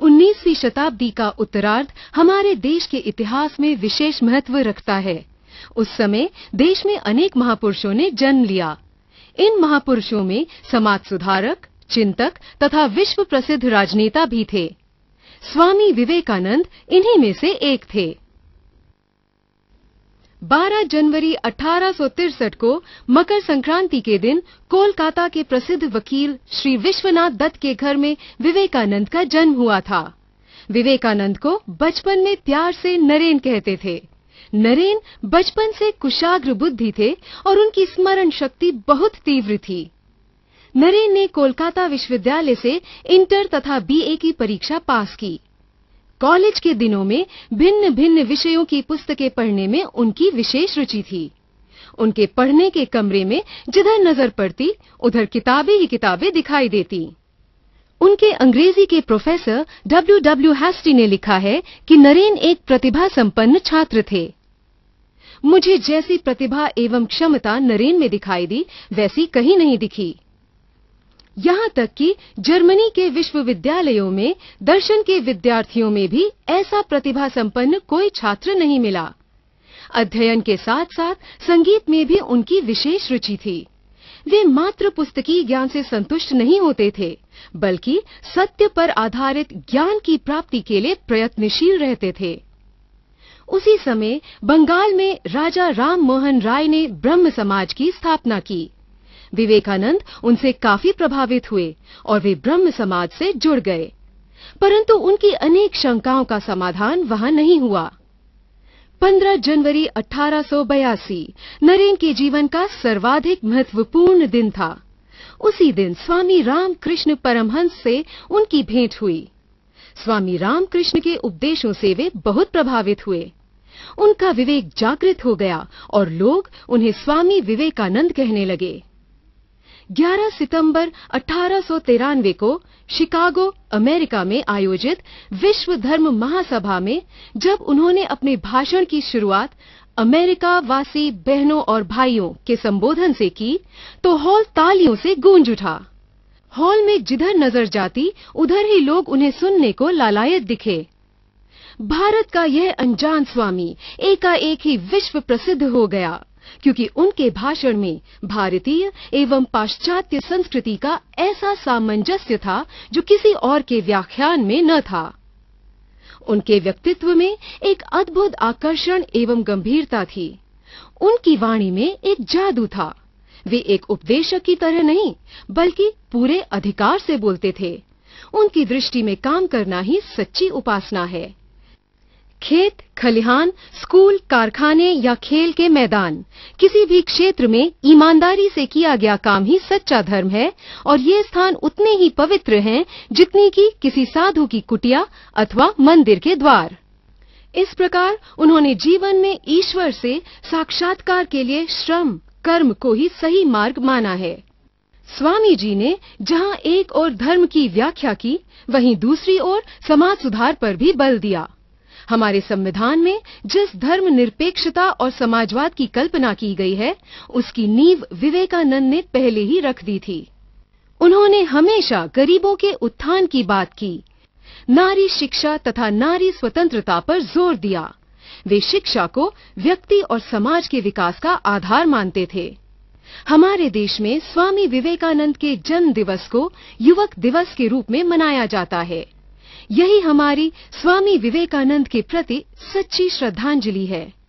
19वीं शताब्दी का उत्तरार्ध हमारे देश के इतिहास में विशेष महत्व रखता है। उस समय देश में अनेक महापुरुषों ने जन्म लिया। इन महापुरुषों में समाज सुधारक, चिंतक तथा विश्व प्रसिद्ध राजनेता भी थे। स्वामी विवेकानंद इन्हीं में से एक थे। 12 जनवरी अठारह को मकर संक्रांति के दिन कोलकाता के प्रसिद्ध वकील श्री विश्वनाथ दत्त के घर में विवेकानंद का जन्म हुआ था। विवेकानंद को बचपन में प्यार से नरेन कहते थे। नरेन बचपन से कुशाग्र बुद्धि थे और उनकी स्मरण शक्ति बहुत तीव्र थी। नरेन ने कोलकाता विश्वविद्यालय से इंटर तथा बीए की परीक्षा पास की। कॉलेज के दिनों में भिन्न भिन्न विषयों की पुस्तकें पढ़ने में उनकी विशेष रुचि थी। उनके पढ़ने के कमरे में जिधर नज़र पड़ती, उधर किताबें ही किताबें दिखाई देती। उनके अंग्रेज़ी के प्रोफेसर डब्ल्यू डब्ल्यू हैस्टी ने लिखा है कि नरेन एक प्रतिभा संपन्न छात्र थे। मुझे जैसी प्रतिभा एवं क्षमता नरेन में दिखाई दी, वैसी कहीं नहीं दिखी। यहाँ तक कि जर्मनी के विश्वविद्यालयों में, दर्शन के विद्यार्थियों में भी ऐसा प्रतिभा संपन्न कोई छात्र नहीं मिला। अध्ययन के साथ साथ संगीत में भी उनकी विशेष रुचि थी। वे मात्र पुस्तकीय ज्ञान से संतुष्ट नहीं होते थे, बल्कि सत्य पर आधारित ज्ञान की प्राप्ति के लिए प्रयत्नशील रहते थे। उसी समय बंगाल में राजा राम मोहन राय ने ब्रह्म समाज की स्थापना की। विवेकानंद उनसे काफ़ी प्रभावित हुए और वे ब्रह्म समाज से जुड़ गए। परंतु उनकी अनेक शंकाओं का समाधान वहाँ नहीं हुआ। 15 जनवरी 1882 नरेन के जीवन का सर्वाधिक महत्वपूर्ण दिन था। उसी दिन स्वामी रामकृष्ण परमहंस से उनकी भेंट हुई। स्वामी रामकृष्ण के उपदेशों से वे बहुत प्रभावित हुए। उनका विवेक जागृत हो गया और लोग उन्हें स्वामी विवेकानंद कहने लगे। 11 सितंबर अठारह सौ तिरानवे को शिकागो, अमेरिका में आयोजित विश्व धर्म महासभा में जब उन्होंने अपने भाषण की शुरुआत अमेरिका वासी बहनों और भाइयों के संबोधन से की तो हॉल तालियों से गूंज उठा। हॉल में जिधर नज़र जाती, उधर ही लोग उन्हें सुनने को लालायत दिखे। भारत का यह अनजान स्वामी एकाएक ही विश्व प्रसिद्ध हो गया। क्योंकि उनके भाषण में भारतीय एवं पाश्चात्य संस्कृति का ऐसा सामंजस्य था जो किसी और के व्याख्यान में न था। उनके व्यक्तित्व में एक अद्भुत आकर्षण एवं गंभीरता थी। उनकी वाणी में एक जादू था। वे एक उपदेशक की तरह नहीं, बल्कि पूरे अधिकार से बोलते थे। उनकी दृष्टि में काम करना ही सच्ची उपासना है। खेत, खलिहान, स्कूल, कारखाने या खेल के मैदान। किसी भी क्षेत्र में ईमानदारी से किया गया काम ही सच्चा धर्म है, और ये स्थान उतने ही पवित्र हैं जितनी की किसी साधु की कुटिया अथवा मंदिर के द्वार। इस प्रकार उन्होंने जीवन में ईश्वर से साक्षात्कार के लिए श्रम, कर्म को ही सही मार्ग माना है। स्वामी जी ने जहाँ एक और धर्म की व्याख्या की, वहीं दूसरी ओर समाज सुधार पर भी बल दिया। हमारे संविधान में जिस धर्म निरपेक्षता और समाजवाद की कल्पना की गई है, उसकी नींव विवेकानंद ने पहले ही रख दी थी। उन्होंने हमेशा गरीबों के उत्थान की बात की। नारी शिक्षा तथा नारी स्वतंत्रता पर ज़ोर दिया। वे शिक्षा को व्यक्ति और समाज के विकास का आधार मानते थे। हमारे देश में स्वामी विवेकानंद के जन्म दिवस को युवक दिवस के रूप में मनाया जाता है। यही हमारी स्वामी विवेकानंद के प्रति सच्ची श्रद्धांजलि है।